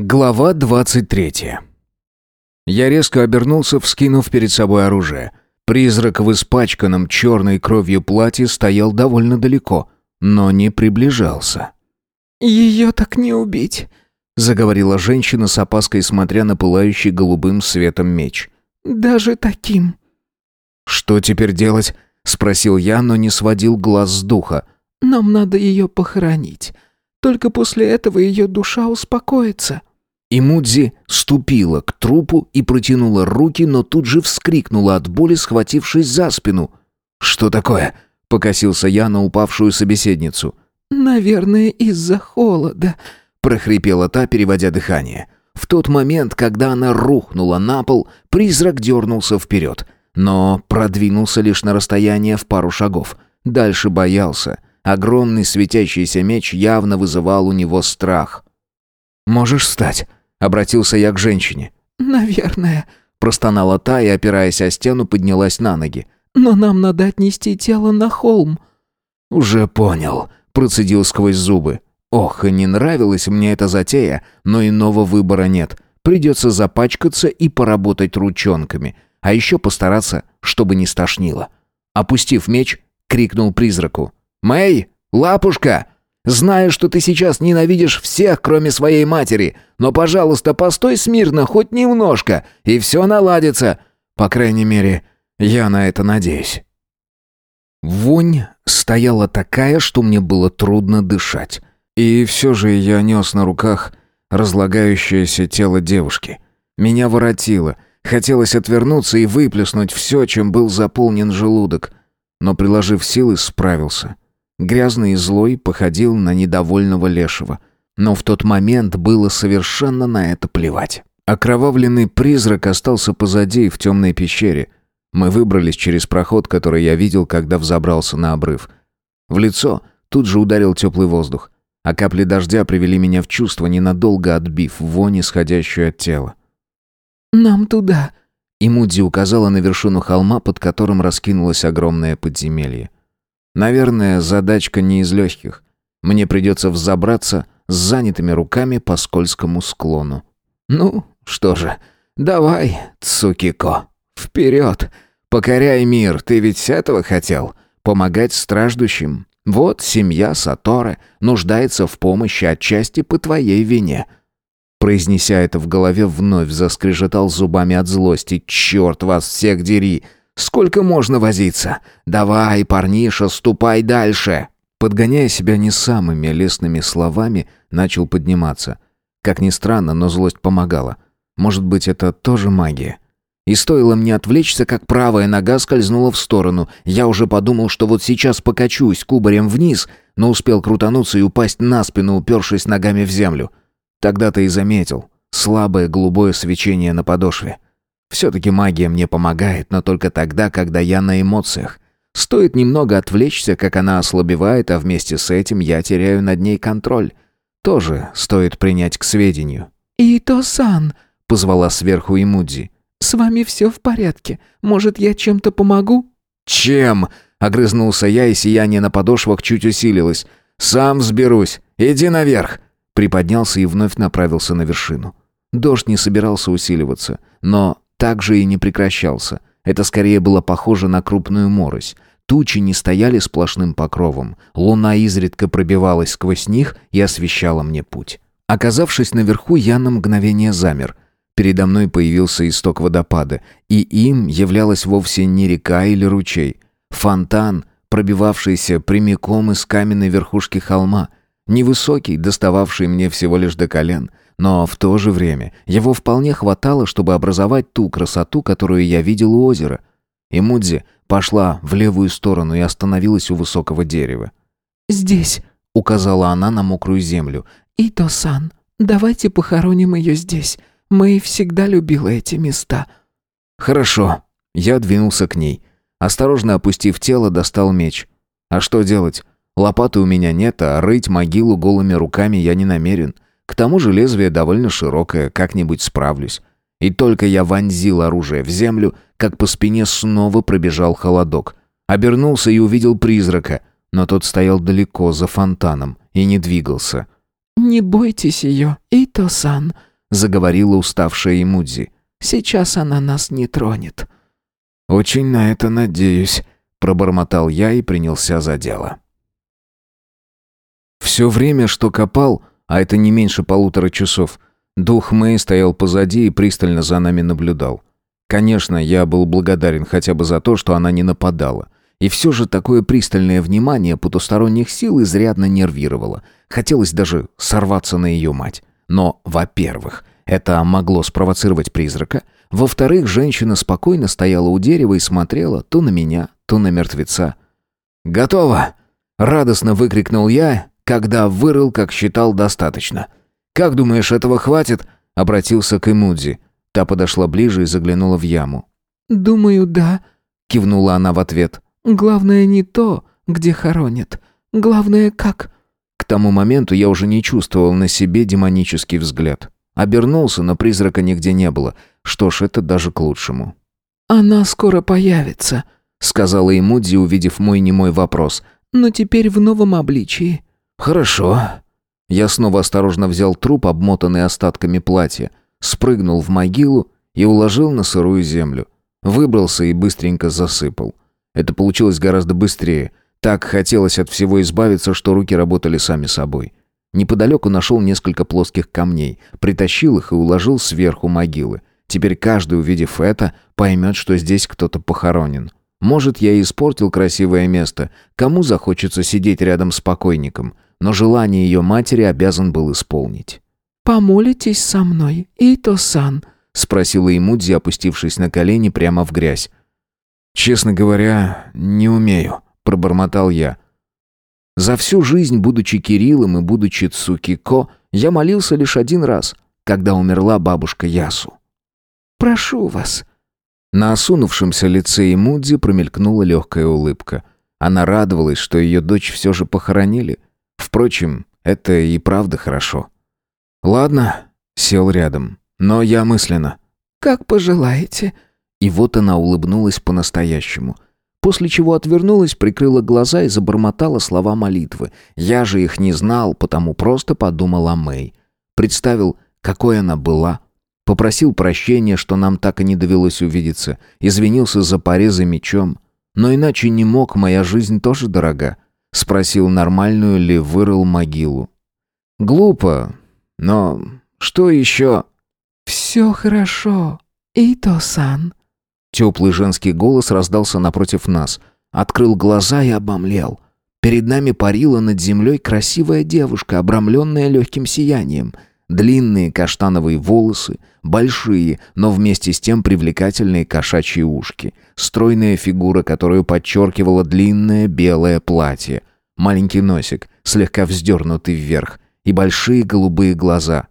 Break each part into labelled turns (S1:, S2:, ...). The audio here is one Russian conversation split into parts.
S1: Глава 23. Я резко обернулся, вскинув перед собой оружие. Призрак в испачканном черной кровью платье стоял довольно далеко, но не приближался.
S2: «Ее так не убить», — заговорила женщина с опаской, смотря на пылающий голубым светом меч. «Даже таким».
S1: «Что теперь делать?» — спросил я, но не сводил глаз с духа.
S2: «Нам надо ее похоронить. Только после этого ее душа успокоится».
S1: И Мудзи ступила к трупу и протянула руки, но тут же вскрикнула от боли, схватившись за спину. «Что такое?» — покосился я на упавшую собеседницу.
S2: «Наверное, из-за холода», — прохрипела та, переводя дыхание.
S1: В тот момент, когда она рухнула на пол, призрак дернулся вперед, но продвинулся лишь на расстояние в пару шагов. Дальше боялся. Огромный светящийся меч явно вызывал у него страх. «Можешь встать?» Обратился я к женщине.
S2: «Наверное», —
S1: простонала та и, опираясь о стену, поднялась на ноги.
S2: «Но нам надо отнести тело на холм».
S1: «Уже понял», — процедил сквозь зубы. «Ох, и не нравилась мне эта затея, но иного выбора нет. Придется запачкаться и поработать ручонками, а еще постараться, чтобы не стошнило». Опустив меч, крикнул призраку. «Мэй, лапушка!» Знаю, что ты сейчас ненавидишь всех, кроме своей матери, но, пожалуйста, постой смирно хоть немножко, и все наладится. По крайней мере, я на это надеюсь». Вонь стояла такая, что мне было трудно дышать. И все же я нес на руках разлагающееся тело девушки. Меня воротило. Хотелось отвернуться и выплеснуть все, чем был заполнен желудок. Но, приложив силы, справился. Грязный и злой походил на недовольного лешего. Но в тот момент было совершенно на это плевать. Окровавленный призрак остался позади в темной пещере. Мы выбрались через проход, который я видел, когда взобрался на обрыв. В лицо тут же ударил теплый воздух, а капли дождя привели меня в чувство, ненадолго отбив вонь, исходящую от тела.
S2: «Нам туда»,
S1: и Муди указала на вершину холма, под которым раскинулось огромное подземелье. Наверное, задачка не из легких. Мне придется взобраться с занятыми руками по скользкому склону. Ну, что же, давай, Цукико, вперед. Покоряй мир, ты ведь этого хотел? Помогать страждущим. Вот семья Саторы нуждается в помощи отчасти по твоей вине. Произнеся это в голове, вновь заскрежетал зубами от злости. «Черт вас всех дери! Сколько можно возиться? Давай, парниша, ступай дальше!» Подгоняя себя не самыми лестными словами, начал подниматься. Как ни странно, но злость помогала. Может быть, это тоже магия? И стоило мне отвлечься, как правая нога скользнула в сторону. Я уже подумал, что вот сейчас покачусь кубарем вниз, но успел крутануться и упасть на спину, упершись ногами в землю. Тогда-то и заметил слабое голубое свечение на подошве. Все-таки магия мне помогает, но только тогда, когда я на эмоциях. Стоит немного отвлечься, как она ослабевает, а вместе с этим я теряю над ней контроль. Тоже стоит принять к сведению.
S2: «Ито-сан», —
S1: позвала сверху Имудзи.
S2: «С вами все в порядке. Может, я чем-то помогу?»
S1: «Чем?» — огрызнулся я, и сияние на подошвах чуть усилилось. «Сам сберусь. Иди наверх!» Приподнялся и вновь направился на вершину. Дождь не собирался усиливаться, но также и не прекращался. Это скорее было похоже на крупную морось. Тучи не стояли сплошным покровом. Луна изредка пробивалась сквозь них и освещала мне путь. Оказавшись наверху, я на мгновение замер. Передо мной появился исток водопада, и им являлась вовсе не река или ручей. Фонтан, пробивавшийся прямиком из каменной верхушки холма. Невысокий, достававший мне всего лишь до колен — но в то же время его вполне хватало, чтобы образовать ту красоту, которую я видел у озера. И Мудзи пошла в левую сторону и остановилась у высокого дерева.
S2: «Здесь», —
S1: указала она на мокрую землю.
S2: «Ито-сан, давайте похороним ее здесь. Мы всегда любила эти места».
S1: «Хорошо». Я двинулся к ней. Осторожно опустив тело, достал меч. «А что делать? Лопаты у меня нет, а рыть могилу голыми руками я не намерен». К тому же лезвие довольно широкое, как-нибудь справлюсь. И только я вонзил оружие в землю, как по спине снова пробежал холодок. Обернулся и увидел призрака, но тот стоял далеко, за фонтаном, и не двигался.
S2: «Не бойтесь ее, Ито-сан», — заговорила уставшая Имудзи. «Сейчас она нас не тронет».
S1: «Очень на это надеюсь», — пробормотал я и принялся за дело. Все время, что копал, а это не меньше полутора часов, дух Мэй стоял позади и пристально за нами наблюдал. Конечно, я был благодарен хотя бы за то, что она не нападала. И все же такое пристальное внимание потусторонних сил изрядно нервировало. Хотелось даже сорваться на ее мать. Но, во-первых, это могло спровоцировать призрака. Во-вторых, женщина спокойно стояла у дерева и смотрела то на меня, то на мертвеца. «Готово!» — радостно выкрикнул я, когда вырыл, как считал, достаточно. «Как думаешь, этого хватит?» — обратился к Эмудзи. Та подошла ближе и заглянула в яму.
S2: «Думаю, да», — кивнула она в ответ. Главное не то, где хоронят. Главное, как...»
S1: К тому моменту я уже не чувствовал на себе демонический взгляд. Обернулся, но призрака нигде не было. Что ж, это даже к лучшему.
S2: «Она скоро появится», — сказала ему Ди, увидев мой немой вопрос. «Но теперь в новом обличии».
S1: «Хорошо». Я снова осторожно взял труп, обмотанный остатками платья, спрыгнул в могилу и уложил на сырую землю. Выбрался и быстренько засыпал. Это получилось гораздо быстрее. Так хотелось от всего избавиться, что руки работали сами собой. Неподалеку нашел несколько плоских камней, притащил их и уложил сверху могилы. Теперь каждый, увидев это, поймет, что здесь кто-то похоронен. Может, я и испортил красивое место. Кому захочется сидеть рядом с покойником? Но желание ее матери обязан был исполнить.
S2: «Помолитесь со мной, Ито-сан?» — спросила Имудзи, опустившись на колени прямо в грязь.
S1: «Честно говоря, не умею», — пробормотал я. За всю жизнь, будучи Кириллом и будучи Цукико, я молился лишь один раз, когда умерла бабушка Ясу.
S2: «Прошу вас».
S1: На осунувшемся лице Имудзи промелькнула легкая улыбка. Она радовалась, что ее дочь все же похоронили. Впрочем, это и правда хорошо. «Ладно», — сел рядом, — «но я мысленно».
S2: «Как пожелаете»,
S1: и вот она улыбнулась по-настоящему. После чего отвернулась, прикрыла глаза и забормотала слова молитвы. Я же их не знал, потому просто подумал о Мэй. Представил, какой она была. Попросил прощения, что нам так и не довелось увидеться. Извинился за порезы мечом. Но иначе не мог, моя жизнь тоже дорога. Спросил, нормальную ли вырыл могилу. Глупо, но что еще?
S2: «Все хорошо, Ито-сан»,
S1: Теплый женский голос раздался напротив нас. Открыл глаза и обомлел. Перед нами парила над землей красивая девушка, обрамленная легким сиянием. Длинные каштановые волосы, большие, но вместе с тем привлекательные кошачьи ушки. Стройная фигура, которую подчеркивало длинное белое платье. Маленький носик, слегка вздернутый вверх. И большие голубые глаза.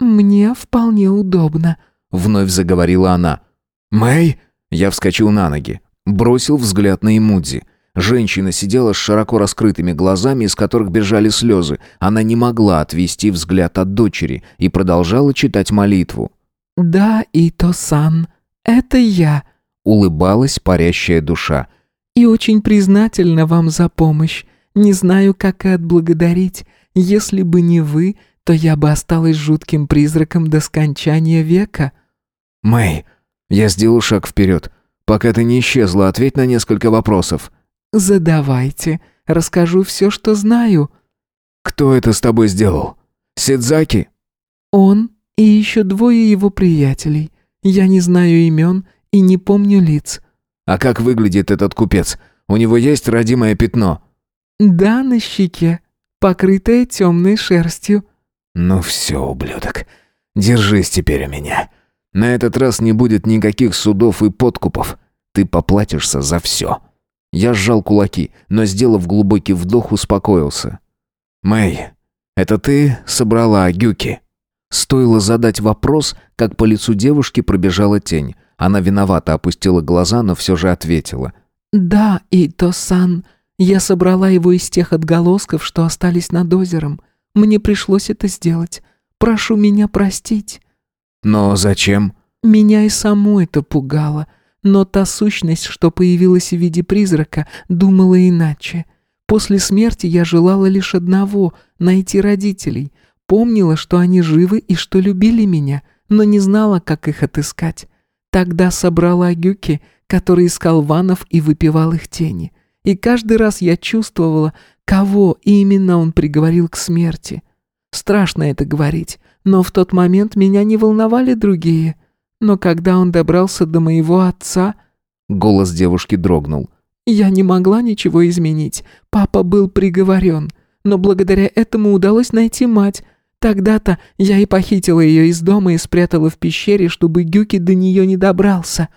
S2: «Мне вполне удобно», —
S1: вновь заговорила она. «Мэй!» Я вскочил на ноги. Бросил взгляд на Эмудзи. Женщина сидела с широко раскрытыми глазами, из которых бежали слезы. Она не могла отвести взгляд от дочери и продолжала читать молитву.
S2: «Да, Ито-сан, это я», — улыбалась парящая душа. «И очень признательна вам за помощь. Не знаю, как и отблагодарить. Если бы не вы, то я бы осталась жутким призраком до скончания века».
S1: «Мэй!» Я сделал шаг вперед. «Пока ты не исчезла, ответь на несколько вопросов».
S2: «Задавайте. Расскажу все, что знаю».
S1: «Кто это с тобой сделал? Сидзаки?»
S2: «Он и еще двое его приятелей. Я не знаю имен и не помню лиц».
S1: «А как выглядит этот купец? У него есть родимое пятно?»
S2: «Да, на щеке, покрытое темной шерстью».
S1: «Ну все, ублюдок, держись теперь у меня. На этот раз не будет никаких судов и подкупов. Ты поплатишься за все». Я сжал кулаки, но, сделав глубокий вдох, успокоился. «Мэй, это ты собрала Гюки?» Стоило задать вопрос, как по лицу девушки пробежала тень. Она виновато опустила глаза, но все же ответила.
S2: «Да, Ито-сан, я собрала его из тех отголосков, что остались над озером. Мне пришлось это сделать. Прошу меня простить».
S1: «Но зачем?»
S2: «Меня и само это пугало. Но та сущность, что появилась в виде призрака, думала иначе. После смерти я желала лишь одного — найти родителей. Помнила, что они живы и что любили меня, но не знала, как их отыскать. Тогда собрала гюки, который искал ванов и выпивал их тени. И каждый раз я чувствовала, кого именно он приговорил к смерти. Страшно это говорить, но в тот момент меня не волновали другие. Но когда он добрался до моего отца...
S1: Голос девушки дрогнул.
S2: Я не могла ничего изменить. Папа был приговорен. Но благодаря этому удалось найти мать. Тогда-то я и похитила ее из дома и спрятала в пещере, чтобы Гюки до нее не добрался.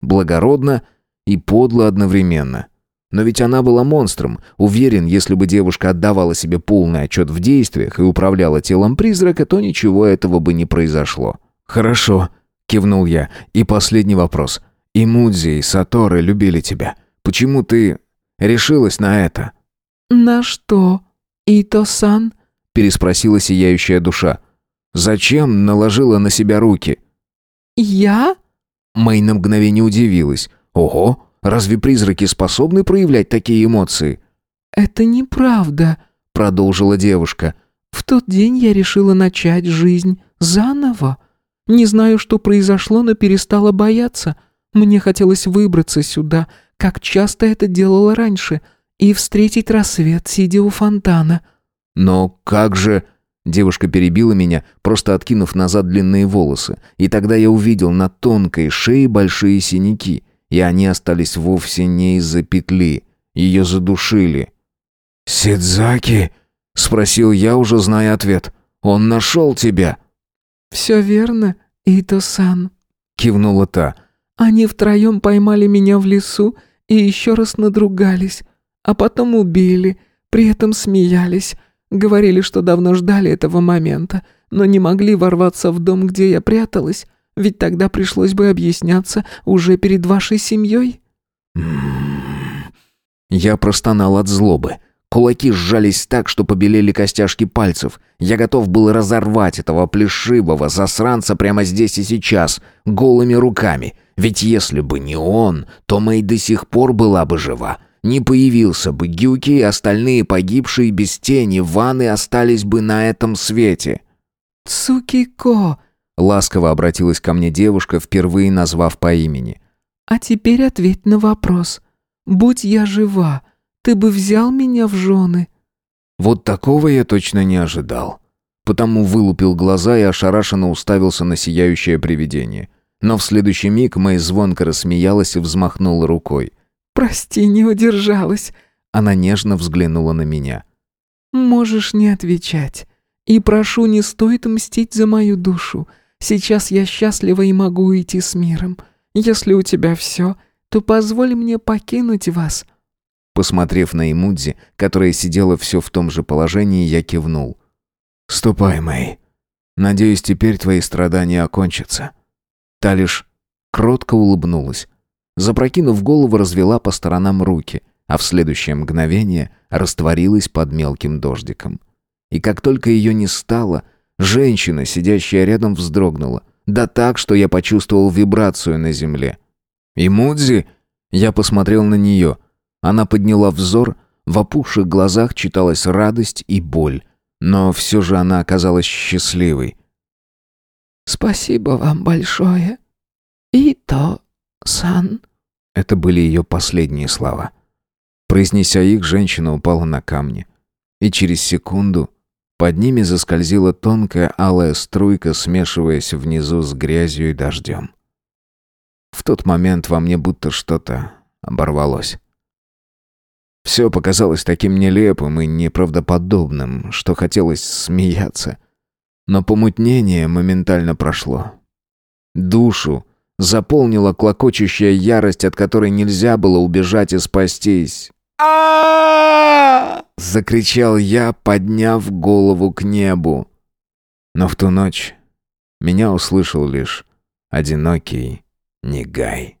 S1: Благородно и подло одновременно. Но ведь она была монстром. Уверен, если бы девушка отдавала себе полный отчет в действиях и управляла телом призрака, то ничего этого бы не произошло. «Хорошо», — кивнул я. «И последний вопрос. И Мудзи, и Саторы любили тебя. Почему ты решилась на это?»
S2: «На что? Ито-сан?»
S1: — переспросила сияющая душа. «Зачем наложила на себя руки?»
S2: «Я?»
S1: Мэй на мгновение удивилась. «Ого, Разве призраки способны проявлять такие эмоции?
S2: Это неправда, продолжила девушка. В тот день я решила начать жизнь заново. Не знаю, что произошло, но перестала бояться. Мне хотелось выбраться сюда, как часто это делала раньше, и встретить рассвет, сидя у фонтана.
S1: Но как же... Девушка перебила меня, просто откинув назад длинные волосы, и тогда я увидел на тонкой шее большие синяки и они остались вовсе не из-за петли. Ее задушили. «Сидзаки?» — спросил я, уже зная ответ. «Он нашел тебя».
S2: «Все верно, Ито-сан», —
S1: кивнула та.
S2: «Они втроем поймали меня в лесу и еще раз надругались, а потом убили, при этом смеялись, говорили, что давно ждали этого момента, но не могли ворваться в дом, где я пряталась, ведь тогда пришлось бы объясняться уже перед вашей семьей».
S1: Я простонал от злобы. Кулаки сжались так, что побелели костяшки пальцев. Я готов был разорвать этого плешивого засранца прямо здесь и сейчас, голыми руками. Ведь если бы не он, то Мэй до сих пор была бы жива. Не появился бы Гюки, и остальные погибшие без тени ванны остались бы на этом свете.
S2: «Цукико!»
S1: Ласково обратилась ко мне девушка, впервые назвав по имени.
S2: «А теперь ответь на вопрос. Будь я жива, ты бы взял меня в жены?»
S1: Вот такого я точно не ожидал. Потому вылупил глаза и ошарашенно уставился на сияющее привидение. Но в следующий миг Мэй звонко рассмеялась и взмахнула рукой.
S2: «Прости, не удержалась».
S1: Она нежно взглянула на меня.
S2: «Можешь не отвечать. И прошу, не стоит мстить за мою душу. Сейчас я счастлива и могу уйти с миром. Если у тебя все, то позволь мне покинуть вас».
S1: Посмотрев на Имудзи, которая сидела все в том же положении, я кивнул. «Ступай, Мэй. Надеюсь, теперь твои страдания окончатся». Та лишь кротко улыбнулась. Запрокинув голову, развела по сторонам руки, а в следующее мгновение растворилась под мелким дождиком. И как только ее не стало, Женщина, сидящая рядом, вздрогнула. Да так, что я почувствовал вибрацию на земле. «И Мудзи?» Я посмотрел на нее. Она подняла взор, в опухших глазах читалась радость и боль. Но все же она оказалась счастливой.
S2: «Спасибо вам большое. И то, Сан...»
S1: Это были ее последние слова. Произнеся их, женщина упала на камни. И через секунду под ними заскользила тонкая алая струйка, смешиваясь внизу с грязью и дождем. В тот момент во мне будто что-то оборвалось. Все показалось таким нелепым и неправдоподобным, что хотелось смеяться. Но помутнение моментально прошло. Душу заполнила клокочущая ярость, от которой нельзя было убежать и спастись а Закричал я, подняв голову к небу. Но в ту ночь меня услышал лишь одинокий Негай.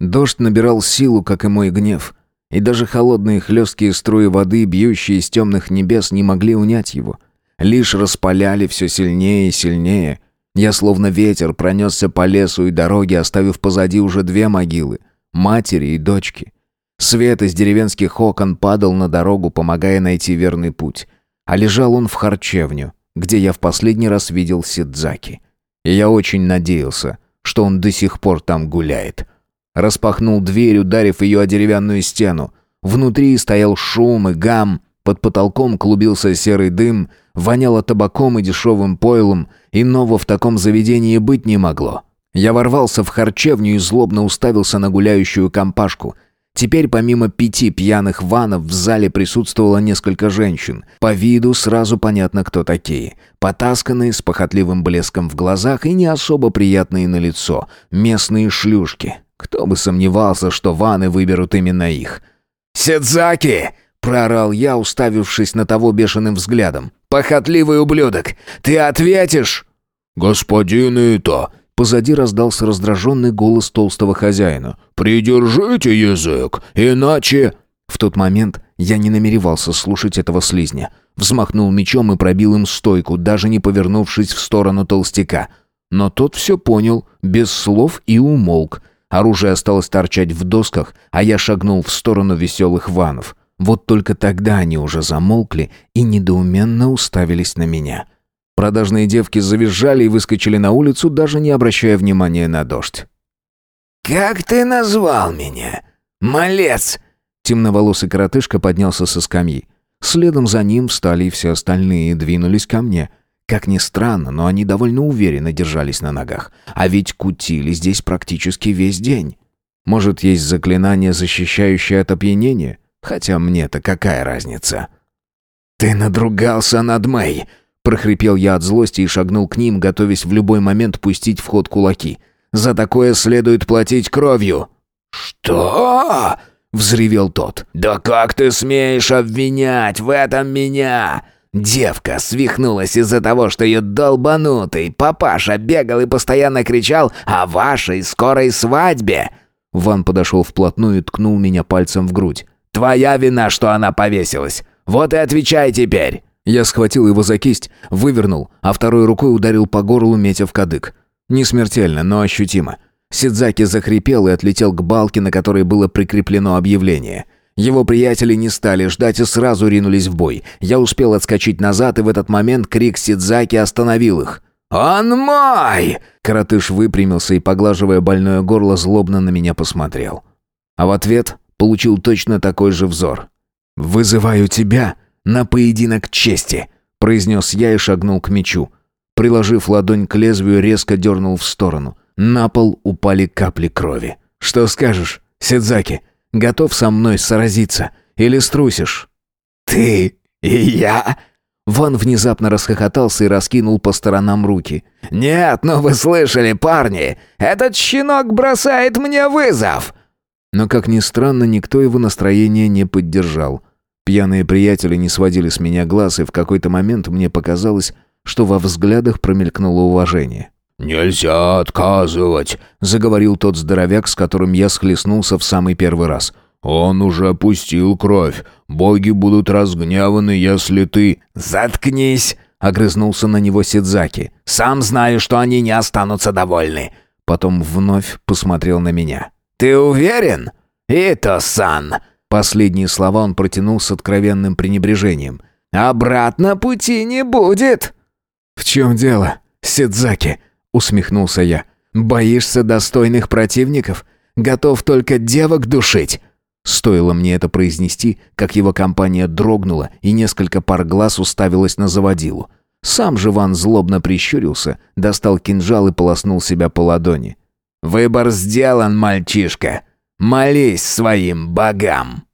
S1: Дождь набирал силу, как и мой гнев, и даже холодные хлесткие струи воды, бьющие из темных небес, не могли унять его. Лишь распаляли все сильнее и сильнее. Я словно ветер пронесся по лесу и дороге, оставив позади уже две могилы — матери и дочки — Свет из деревенских окон падал на дорогу, помогая найти верный путь. А лежал он в харчевню, где я в последний раз видел Сидзаки. И я очень надеялся, что он до сих пор там гуляет. Распахнул дверь, ударив ее о деревянную стену. Внутри стоял шум и гам, под потолком клубился серый дым, воняло табаком и дешевым пойлом, иного в таком заведении быть не могло. Я ворвался в харчевню и злобно уставился на гуляющую компашку. Теперь помимо пяти пьяных ванов в зале присутствовало несколько женщин. По виду сразу понятно, кто такие. Потасканные, с похотливым блеском в глазах и не особо приятные на лицо. Местные шлюшки. Кто бы сомневался, что ваны выберут именно их. «Седзаки!» — проорал я, уставившись на того бешеным взглядом. «Похотливый ублюдок! Ты ответишь?»
S3: «Господин Ито!»
S1: Позади раздался раздраженный голос толстого хозяина.
S3: «Придержите язык, иначе...»
S1: В тот момент я не намеревался слушать этого слизня. Взмахнул мечом и пробил им стойку, даже не повернувшись в сторону толстяка. Но тот все понял, без слов и умолк. Оружие осталось торчать в досках, а я шагнул в сторону веселых ванов. Вот только тогда они уже замолкли и недоуменно уставились на меня. Продажные девки завизжали и выскочили на улицу, даже не обращая внимания на дождь.
S4: «Как ты назвал меня? Малец!»
S1: Темноволосый коротышка поднялся со скамьи. Следом за ним встали и все остальные и двинулись ко мне. Как ни странно, но они довольно уверенно держались на ногах. А ведь кутили здесь практически весь день. Может, есть заклинание, защищающее от опьянения? Хотя мне-то какая разница? «Ты надругался над Мэй!» прохрипел я от злости и шагнул к ним, готовясь в любой момент пустить в ход кулаки. За такое следует платить кровью.
S4: Что? взревел тот. Да как ты смеешь обвинять в этом меня? Девка свихнулась из-за того, что ее долбанутый папаша бегал и постоянно кричал о вашей скорой свадьбе.
S1: Ван подошел вплотную и ткнул меня пальцем в грудь.
S4: «Твоя вина, что она повесилась. Вот и отвечай теперь!»
S1: Я схватил его за кисть, вывернул, а второй рукой ударил по горлу, метя в кадык. Не смертельно, но ощутимо. Сидзаки захрипел и отлетел к балке, на которой было прикреплено объявление. Его приятели не стали ждать и сразу ринулись в бой. Я успел отскочить назад, и в этот момент крик Сидзаки остановил их.
S4: «Он мой!»
S1: Коротыш выпрямился и, поглаживая больное горло, злобно на меня посмотрел. А в ответ получил точно такой же взор. «Вызываю тебя на поединок чести», — произнес я и шагнул к мечу. Приложив ладонь к лезвию, резко дернул в сторону. На пол упали капли крови. «Что скажешь, Сидзаки? Готов со мной сразиться? Или струсишь?»
S4: «Ты и я?»
S1: Ван внезапно расхохотался и раскинул по сторонам руки.
S4: «Нет, ну вы слышали, парни! Этот щенок бросает мне вызов!»
S1: Но, как ни странно, никто его настроение не поддержал. Пьяные приятели не сводили с меня глаз, и в какой-то момент мне показалось, что во взглядах промелькнуло уважение.
S3: «Нельзя отказывать», — заговорил тот здоровяк, с которым я схлестнулся в самый первый раз. «Он уже опустил кровь. Боги будут разгневаны, если ты...»
S4: «Заткнись!» — огрызнулся на него Сидзаки. «Сам знаю, что они не останутся довольны».
S1: Потом вновь посмотрел на меня.
S4: «Ты уверен? Ито-сан!»
S1: Последние слова он протянул с откровенным пренебрежением.
S4: «Обратно пути не будет!»
S1: «В чем дело, Сидзаки?» — усмехнулся я. «Боишься достойных противников? Готов только девок душить?» Стоило мне это произнести, как его компания дрогнула, и несколько пар глаз уставилось на заводилу. Сам же Ван злобно прищурился, достал кинжал и полоснул себя по ладони.
S4: «Выбор сделан, мальчишка. Молись своим богам!»